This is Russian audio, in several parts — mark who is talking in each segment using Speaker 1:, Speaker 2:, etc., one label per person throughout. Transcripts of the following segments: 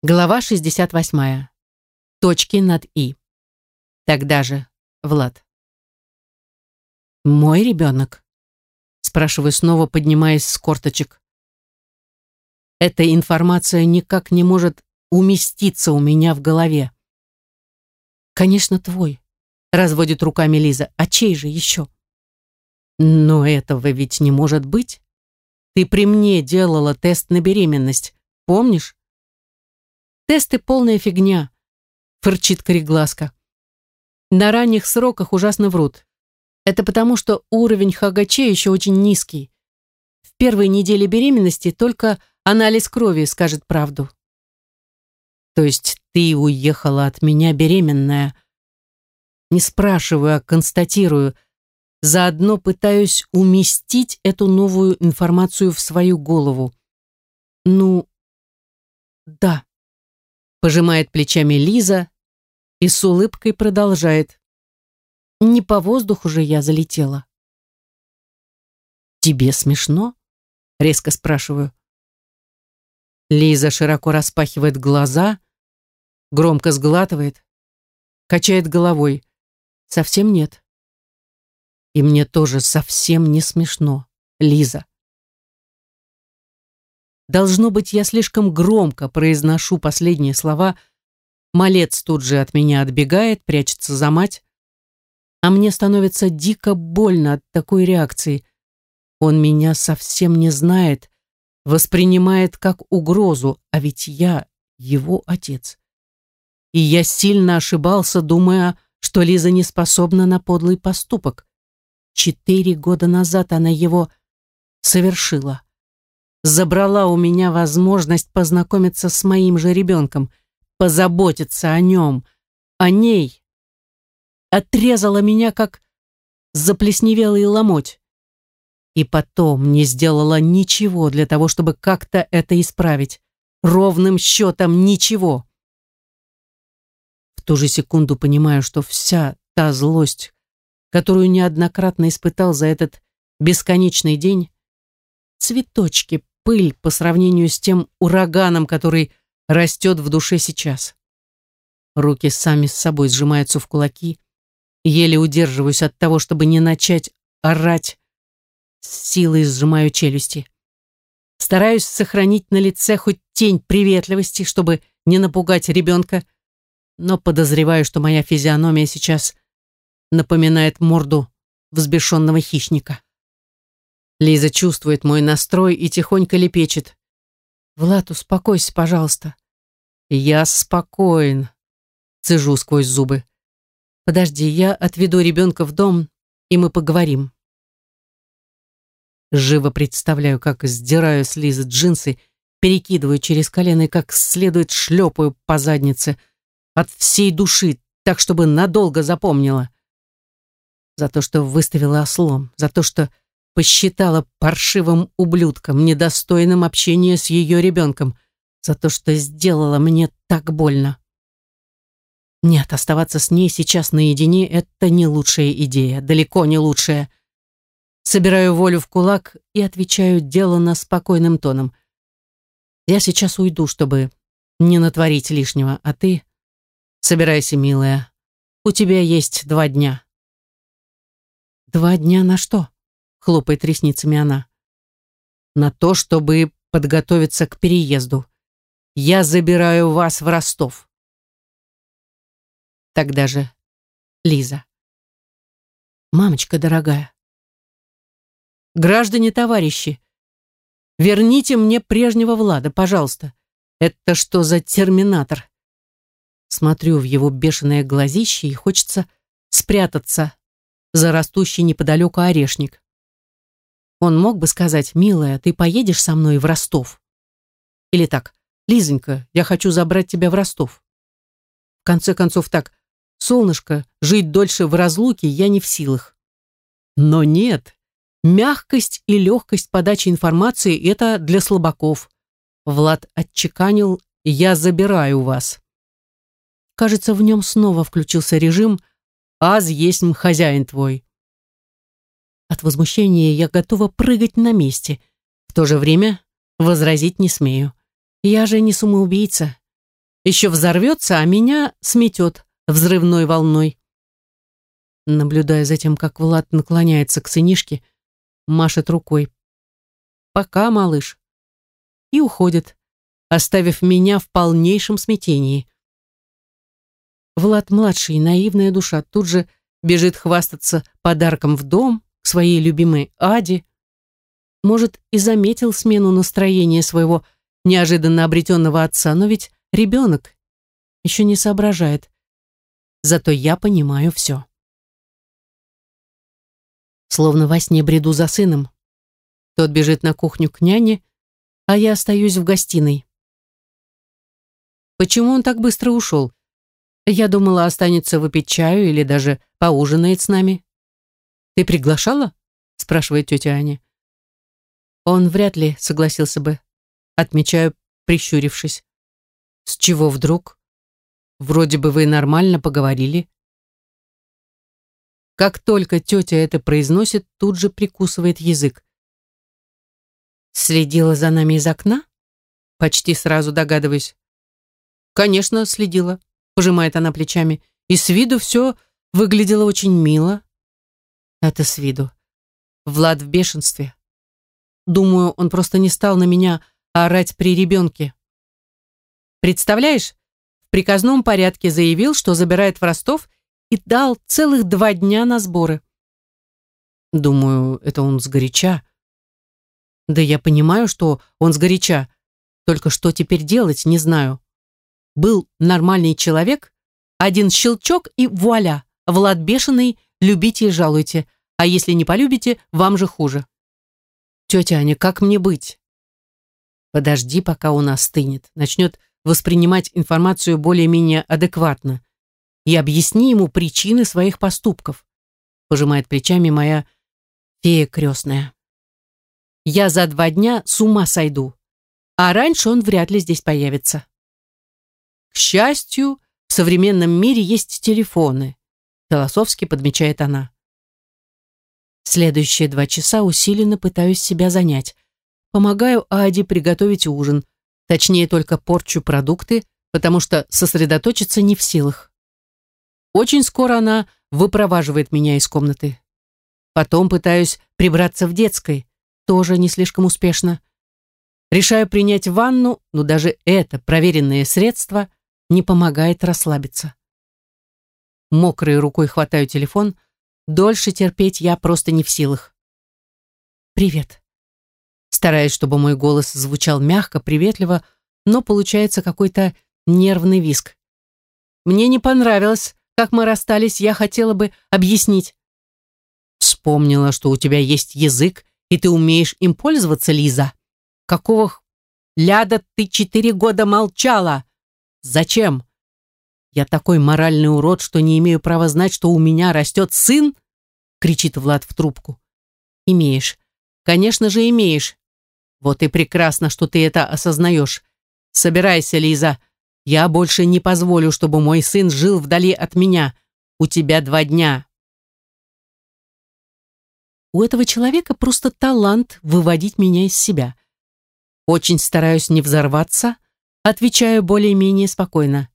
Speaker 1: Глава 68. Точки над «и». Тогда же, Влад. «Мой ребенок?» Спрашиваю снова, поднимаясь с корточек. Эта информация никак не может уместиться у меня в голове. «Конечно, твой», — разводит руками Лиза. «А чей же еще?» «Но этого ведь не может быть. Ты при мне делала тест на беременность, помнишь?» Тесты полная фигня, фырчит кореглазка. На ранних сроках ужасно врут. Это потому, что уровень ХГЧ еще очень низкий. В первой неделе беременности только анализ крови скажет правду. То есть ты уехала от меня беременная. Не спрашиваю, а констатирую. Заодно пытаюсь уместить эту новую информацию в свою голову. Ну, да. Пожимает плечами Лиза и с улыбкой продолжает. Не по воздуху же я залетела. «Тебе смешно?» — резко спрашиваю. Лиза широко распахивает глаза, громко сглатывает, качает головой. Совсем нет. И мне тоже совсем не смешно, Лиза. Должно быть, я слишком громко произношу последние слова. Малец тут же от меня отбегает, прячется за мать. А мне становится дико больно от такой реакции. Он меня совсем не знает, воспринимает как угрозу, а ведь я его отец. И я сильно ошибался, думая, что Лиза не способна на подлый поступок. Четыре года назад она его совершила забрала у меня возможность познакомиться с моим же ребенком, позаботиться о нем, о ней. Отрезала меня, как заплесневелый ломоть. И потом не сделала ничего для того, чтобы как-то это исправить. Ровным счетом ничего. В ту же секунду понимаю, что вся та злость, которую неоднократно испытал за этот бесконечный день, цветочки, пыль по сравнению с тем ураганом, который растет в душе сейчас. Руки сами с собой сжимаются в кулаки, еле удерживаюсь от того, чтобы не начать орать, с силой сжимаю челюсти. Стараюсь сохранить на лице хоть тень приветливости, чтобы не напугать ребенка, но подозреваю, что моя физиономия сейчас напоминает морду взбешенного хищника. Лиза чувствует мой настрой и тихонько лепечет. «Влад, успокойся, пожалуйста». «Я спокоен», — цежу сквозь зубы. «Подожди, я отведу ребенка в дом, и мы поговорим». Живо представляю, как сдираю с Лизы джинсы, перекидываю через колено и как следует шлепаю по заднице от всей души, так, чтобы надолго запомнила. За то, что выставила ослом, за то, что посчитала паршивым ублюдком, недостойным общения с ее ребенком, за то, что сделала мне так больно. Нет, оставаться с ней сейчас наедине — это не лучшая идея, далеко не лучшая. Собираю волю в кулак и отвечаю делано спокойным тоном. Я сейчас уйду, чтобы не натворить лишнего, а ты... Собирайся, милая. У тебя есть два дня. Два дня на что? Хлопает ресницами она. На то, чтобы подготовиться к переезду. Я забираю вас в Ростов. Тогда же Лиза. Мамочка дорогая. Граждане товарищи, верните мне прежнего Влада, пожалуйста. Это что за терминатор? Смотрю в его бешеное глазище и хочется спрятаться за растущий неподалеку орешник. Он мог бы сказать, «Милая, ты поедешь со мной в Ростов?» Или так, «Лизонька, я хочу забрать тебя в Ростов». В конце концов так, «Солнышко, жить дольше в разлуке я не в силах». Но нет, мягкость и легкость подачи информации – это для слабаков. Влад отчеканил «Я забираю вас». Кажется, в нем снова включился режим «Аз есть хозяин твой». От возмущения я готова прыгать на месте. В то же время возразить не смею. Я же не самоубийца. Еще взорвется, а меня сметет взрывной волной. Наблюдая за тем, как Влад наклоняется к сынишке, машет рукой. «Пока, малыш». И уходит, оставив меня в полнейшем смятении. Влад-младший, наивная душа, тут же бежит хвастаться подарком в дом к своей любимой Аде. Может, и заметил смену настроения своего неожиданно обретенного отца, но ведь ребенок еще не соображает. Зато я понимаю все. Словно во сне бреду за сыном. Тот бежит на кухню к няне, а я остаюсь в гостиной. Почему он так быстро ушел? Я думала, останется выпить чаю или даже поужинает с нами. «Ты приглашала?» — спрашивает тетя Аня. Он вряд ли согласился бы. Отмечаю, прищурившись. С чего вдруг? Вроде бы вы нормально поговорили. Как только тетя это произносит, тут же прикусывает язык. Следила за нами из окна? Почти сразу догадываюсь. Конечно, следила, пожимает она плечами. И с виду все выглядело очень мило. Это с виду. Влад в бешенстве. Думаю, он просто не стал на меня орать при ребенке. Представляешь, в приказном порядке заявил, что забирает в Ростов и дал целых два дня на сборы. Думаю, это он сгоряча. Да я понимаю, что он сгоряча, только что теперь делать, не знаю. Был нормальный человек, один щелчок и вуаля, Влад бешеный, любите и жалуйте, а если не полюбите, вам же хуже. Тетя Аня, как мне быть? Подожди, пока он остынет, начнет воспринимать информацию более-менее адекватно и объясни ему причины своих поступков, пожимает плечами моя фея крестная. Я за два дня с ума сойду, а раньше он вряд ли здесь появится. К счастью, в современном мире есть телефоны, философски подмечает она. Следующие два часа усиленно пытаюсь себя занять. Помогаю Аде приготовить ужин, Точнее, только порчу продукты, потому что сосредоточиться не в силах. Очень скоро она выпроваживает меня из комнаты. Потом пытаюсь прибраться в детской, тоже не слишком успешно. Решаю принять ванну, но даже это проверенное средство не помогает расслабиться. Мокрой рукой хватаю телефон, дольше терпеть я просто не в силах. «Привет», стараясь, чтобы мой голос звучал мягко, приветливо, но получается какой-то нервный виск. Мне не понравилось, как мы расстались, я хотела бы объяснить. Вспомнила, что у тебя есть язык, и ты умеешь им пользоваться, Лиза. Какого ляда ты четыре года молчала? Зачем? Я такой моральный урод, что не имею права знать, что у меня растет сын? Кричит Влад в трубку. Имеешь. Конечно же, имеешь. Вот и прекрасно, что ты это осознаешь. Собирайся, Лиза. Я больше не позволю, чтобы мой сын жил вдали от меня. У тебя два дня. У этого человека просто талант выводить меня из себя. Очень стараюсь не взорваться, отвечаю более-менее спокойно.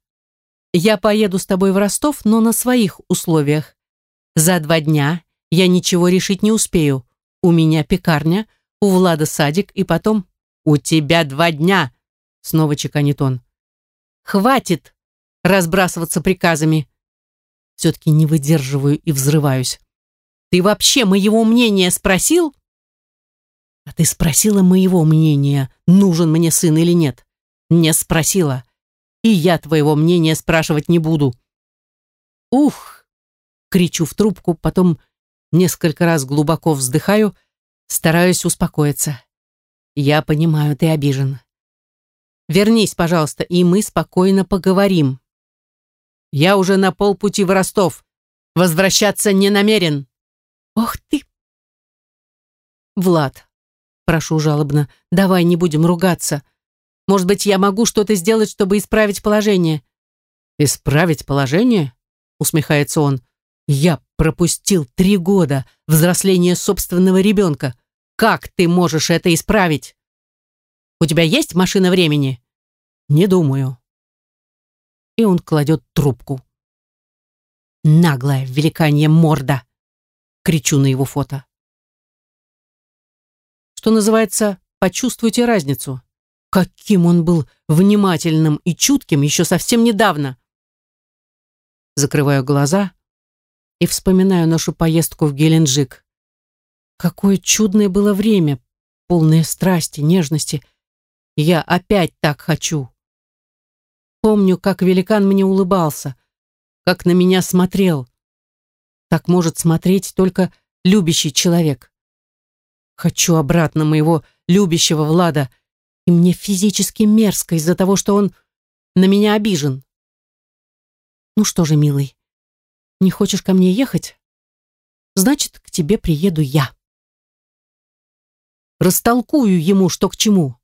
Speaker 1: Я поеду с тобой в Ростов, но на своих условиях. За два дня я ничего решить не успею. У меня пекарня — у Влада садик, и потом «У тебя два дня!» Снова чеканит он. «Хватит разбрасываться приказами!» Все-таки не выдерживаю и взрываюсь. «Ты вообще моего мнения спросил?» «А ты спросила моего мнения, нужен мне сын или нет?» «Не спросила. И я твоего мнения спрашивать не буду». «Ух!» — кричу в трубку, потом несколько раз глубоко вздыхаю Стараюсь успокоиться. Я понимаю, ты обижен. Вернись, пожалуйста, и мы спокойно поговорим. Я уже на полпути в Ростов. Возвращаться не намерен. Ох ты! Влад, прошу жалобно, давай не будем ругаться. Может быть, я могу что-то сделать, чтобы исправить положение? Исправить положение? Усмехается он. Я пропустил три года взросления собственного ребенка. Как ты можешь это исправить? У тебя есть машина времени? Не думаю. и он кладет трубку. «Наглая великанье морда!» — кричу на его фото. Что называется, почувствуйте разницу. Каким он был внимательным и чутким еще совсем недавно. Закрываю глаза и вспоминаю нашу поездку в Геленджик. Какое чудное было время, полное страсти, нежности. Я опять так хочу. Помню, как великан мне улыбался, как на меня смотрел. Так может смотреть только любящий человек. Хочу обратно моего любящего Влада, и мне физически мерзко из-за того, что он на меня обижен. Ну что же, милый, не хочешь ко мне ехать? Значит, к тебе приеду я. Растолкую ему, что к чему.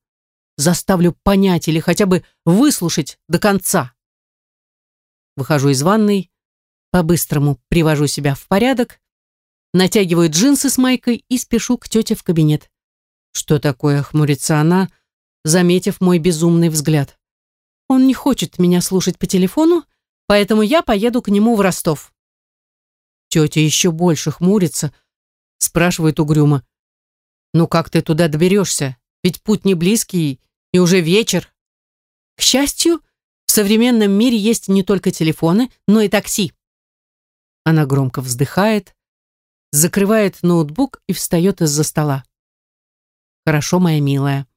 Speaker 1: Заставлю понять или хотя бы выслушать до конца. Выхожу из ванной, по-быстрому привожу себя в порядок, натягиваю джинсы с майкой и спешу к тете в кабинет. Что такое, хмурится она, заметив мой безумный взгляд. Он не хочет меня слушать по телефону, поэтому я поеду к нему в Ростов. Тетя еще больше хмурится, спрашивает угрюмо. «Ну как ты туда доберешься? Ведь путь не близкий, и уже вечер». К счастью, в современном мире есть не только телефоны, но и такси. Она громко вздыхает, закрывает ноутбук и встает из-за стола. «Хорошо, моя милая.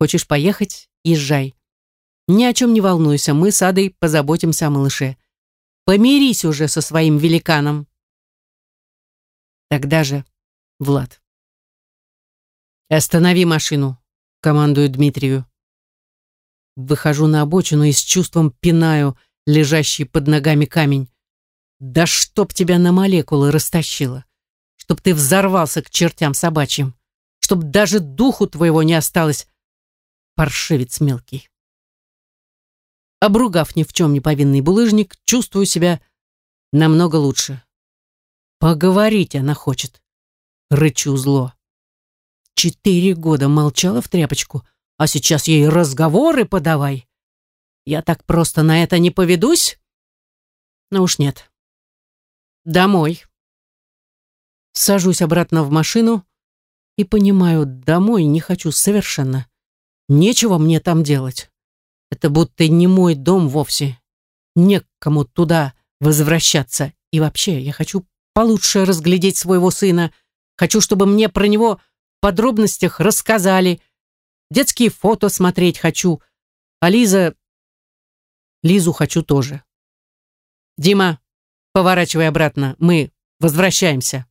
Speaker 1: Хочешь поехать? Езжай. Ни о чем не волнуйся, мы с Адой позаботимся о малыше. Помирись уже со своим великаном. Тогда же, Влад. «Останови машину», — командую Дмитрию. Выхожу на обочину и с чувством пинаю лежащий под ногами камень. «Да чтоб тебя на молекулы растащило! Чтоб ты взорвался к чертям собачьим! Чтоб даже духу твоего не осталось, паршивец мелкий!» Обругав ни в чем не повинный булыжник, чувствую себя намного лучше. Поговорить она хочет. Рычу зло. Четыре года молчала в тряпочку, а сейчас ей разговоры подавай. Я так просто на это не поведусь? Ну уж нет. Домой. Сажусь обратно в машину и понимаю, домой не хочу совершенно. Нечего мне там делать. Это будто не мой дом вовсе. Не туда возвращаться. И вообще, я хочу получше разглядеть своего сына. Хочу, чтобы мне про него в подробностях рассказали. Детские фото смотреть хочу. А Лиза... Лизу хочу тоже. Дима, поворачивай обратно. Мы возвращаемся.